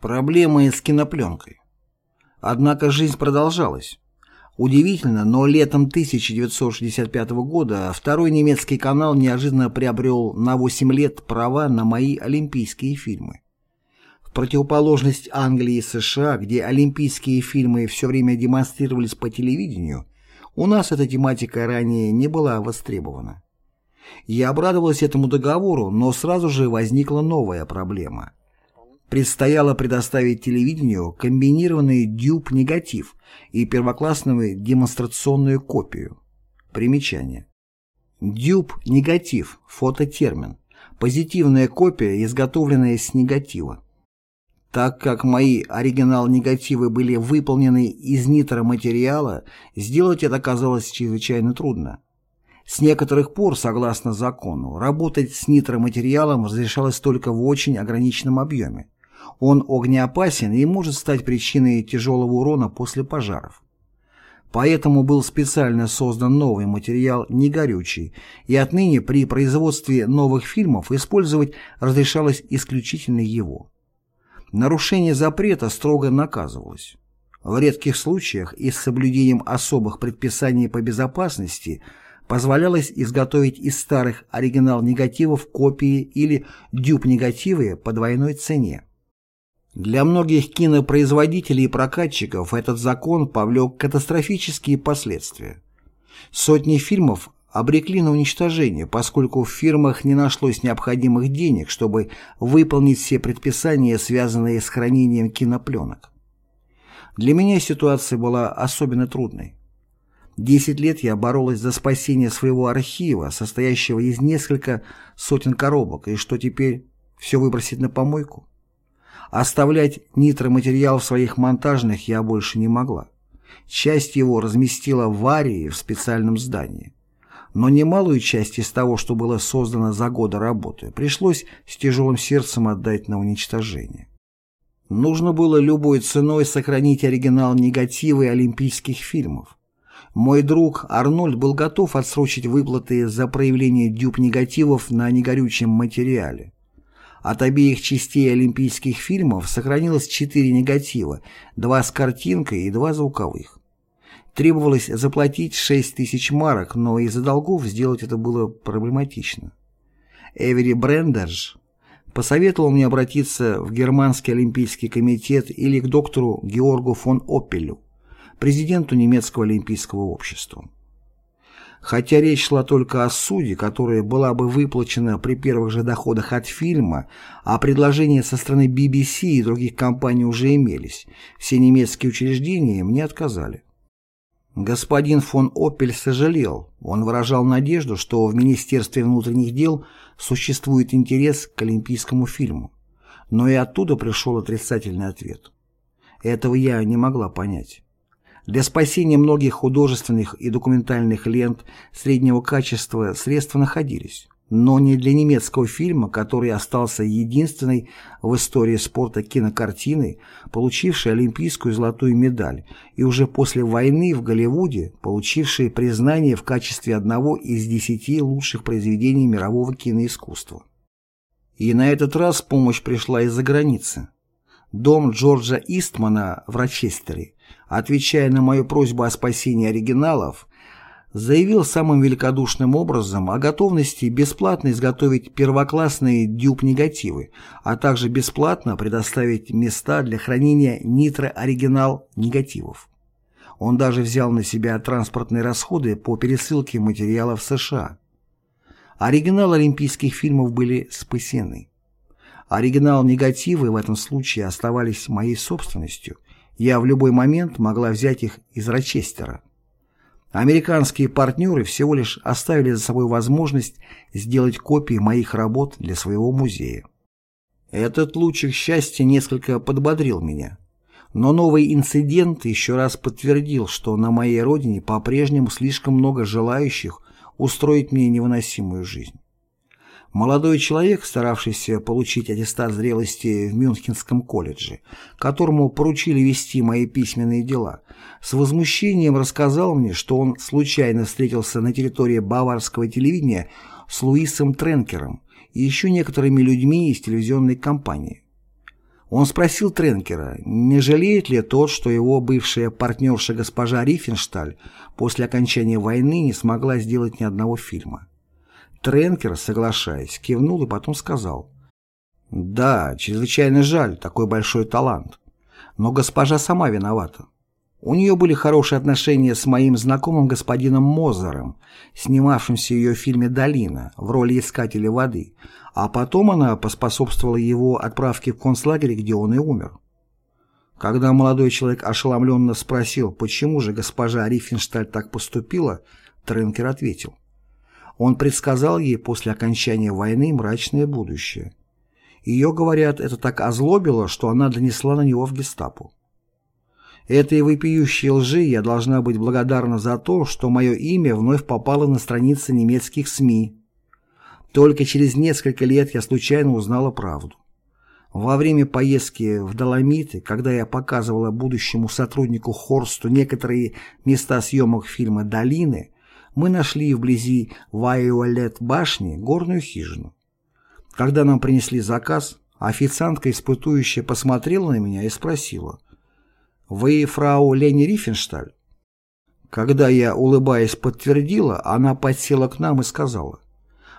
Проблемы с кинопленкой. Однако жизнь продолжалась. Удивительно, но летом 1965 года второй немецкий канал неожиданно приобрел на 8 лет права на мои олимпийские фильмы. В противоположность Англии и США, где олимпийские фильмы все время демонстрировались по телевидению, у нас эта тематика ранее не была востребована. Я обрадовалась этому договору, но сразу же возникла новая проблема – предстояло предоставить телевидению комбинированный дюб-негатив и первоклассную демонстрационную копию. Примечание. Дюб-негатив – фототермин. Позитивная копия, изготовленная с негатива. Так как мои оригинал-негативы были выполнены из нитроматериала, сделать это оказалось чрезвычайно трудно. С некоторых пор, согласно закону, работать с нитроматериалом разрешалось только в очень ограниченном объеме. Он огнеопасен и может стать причиной тяжелого урона после пожаров. Поэтому был специально создан новый материал негорючий, и отныне при производстве новых фильмов использовать разрешалось исключительно его. Нарушение запрета строго наказывалось. В редких случаях и с соблюдением особых предписаний по безопасности позволялось изготовить из старых оригинал-негативов копии или дюб-негативы по двойной цене. Для многих кинопроизводителей и прокатчиков этот закон повлек катастрофические последствия. Сотни фильмов обрекли на уничтожение, поскольку в фирмах не нашлось необходимых денег, чтобы выполнить все предписания, связанные с хранением кинопленок. Для меня ситуация была особенно трудной. Десять лет я боролась за спасение своего архива, состоящего из нескольких сотен коробок, и что теперь, все выбросить на помойку? Оставлять нитроматериал в своих монтажных я больше не могла. Часть его разместила в Арии в специальном здании. Но немалую часть из того, что было создано за годы работы, пришлось с тяжелым сердцем отдать на уничтожение. Нужно было любой ценой сохранить оригинал негативы олимпийских фильмов. Мой друг Арнольд был готов отсрочить выплаты за проявление дюб негативов на негорючем материале. От обеих частей олимпийских фильмов сохранилось четыре негатива, два с картинкой и два звуковых. Требовалось заплатить 6 тысяч марок, но из-за долгов сделать это было проблематично. Эвери Брендерж посоветовал мне обратиться в Германский олимпийский комитет или к доктору Георгу фон Оппелю, президенту немецкого олимпийского общества. Хотя речь шла только о суде, которая была бы выплачена при первых же доходах от фильма, а предложения со стороны BBC и других компаний уже имелись, все немецкие учреждения мне отказали. Господин фон Оппель сожалел, он выражал надежду, что в Министерстве внутренних дел существует интерес к олимпийскому фильму. Но и оттуда пришел отрицательный ответ. Этого я не могла понять. Для спасения многих художественных и документальных лент среднего качества средства находились, но не для немецкого фильма, который остался единственной в истории спорта кинокартиной, получившей олимпийскую золотую медаль, и уже после войны в Голливуде получившей признание в качестве одного из десяти лучших произведений мирового киноискусства. И на этот раз помощь пришла из-за границы. Дом Джорджа Истмана в Рочестере отвечая на мою просьбу о спасении оригиналов, заявил самым великодушным образом о готовности бесплатно изготовить первоклассные дюб-негативы, а также бесплатно предоставить места для хранения нитро-оригинал негативов. Он даже взял на себя транспортные расходы по пересылке материалов в США. Оригинал олимпийских фильмов были спасены. Оригинал-негативы в этом случае оставались моей собственностью – я в любой момент могла взять их из Рочестера. Американские партнеры всего лишь оставили за собой возможность сделать копии моих работ для своего музея. Этот лучик счастья несколько подбодрил меня. Но новый инцидент еще раз подтвердил, что на моей родине по-прежнему слишком много желающих устроить мне невыносимую жизнь. Молодой человек, старавшийся получить аттестат зрелости в Мюнхенском колледже, которому поручили вести мои письменные дела, с возмущением рассказал мне, что он случайно встретился на территории баварского телевидения с Луисом Тренкером и еще некоторыми людьми из телевизионной компании. Он спросил Тренкера, не жалеет ли тот, что его бывшая партнерша госпожа Рифеншталь после окончания войны не смогла сделать ни одного фильма. Тренкер, соглашаясь, кивнул и потом сказал, «Да, чрезвычайно жаль, такой большой талант. Но госпожа сама виновата. У нее были хорошие отношения с моим знакомым господином Мозером, снимавшимся в ее фильме «Долина» в роли искателя воды, а потом она поспособствовала его отправке в концлагерь, где он и умер. Когда молодой человек ошеломленно спросил, почему же госпожа Рифеншталь так поступила, Тренкер ответил. Он предсказал ей после окончания войны мрачное будущее. Ее, говорят, это так озлобило, что она донесла на него в гестапо. Этой вопиющей лжи я должна быть благодарна за то, что мое имя вновь попало на страницы немецких СМИ. Только через несколько лет я случайно узнала правду. Во время поездки в Доломиты, когда я показывала будущему сотруднику Хорсту некоторые места съемок фильма «Долины», мы нашли вблизи Вайолет башни горную хижину. Когда нам принесли заказ, официантка испытующая посмотрела на меня и спросила, «Вы фрау Лени Рифеншталь?» Когда я, улыбаясь, подтвердила, она подсела к нам и сказала,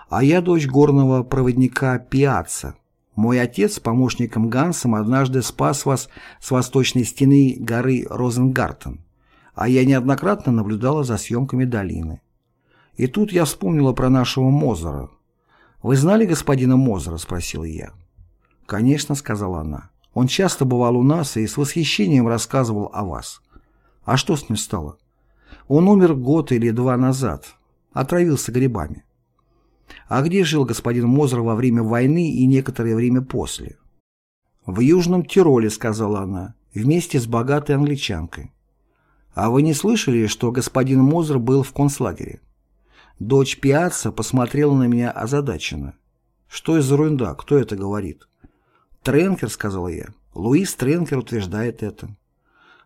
«А я дочь горного проводника Пиаца. Мой отец с помощником Гансом однажды спас вас с восточной стены горы Розенгартен, а я неоднократно наблюдала за съемками долины. И тут я вспомнила про нашего Мозера. «Вы знали господина Мозера?» – спросил я. «Конечно», – сказала она. Он часто бывал у нас и с восхищением рассказывал о вас. А что с ним стало? Он умер год или два назад. Отравился грибами. А где жил господин Мозер во время войны и некоторое время после? В Южном Тироле, сказала она, вместе с богатой англичанкой. А вы не слышали, что господин Мозер был в концлагере? Дочь Пиаца посмотрела на меня озадаченно. Что из ерунда? Кто это говорит? «Тренкер», — сказал я. Луис Тренкер утверждает это.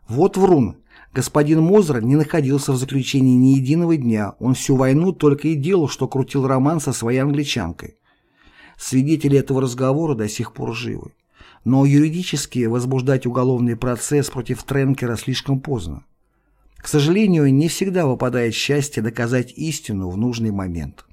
Вот врун. Господин Мозер не находился в заключении ни единого дня. Он всю войну только и делал, что крутил роман со своей англичанкой. Свидетели этого разговора до сих пор живы. Но юридически возбуждать уголовный процесс против Тренкера слишком поздно. К сожалению, не всегда выпадает счастье доказать истину в нужный момент.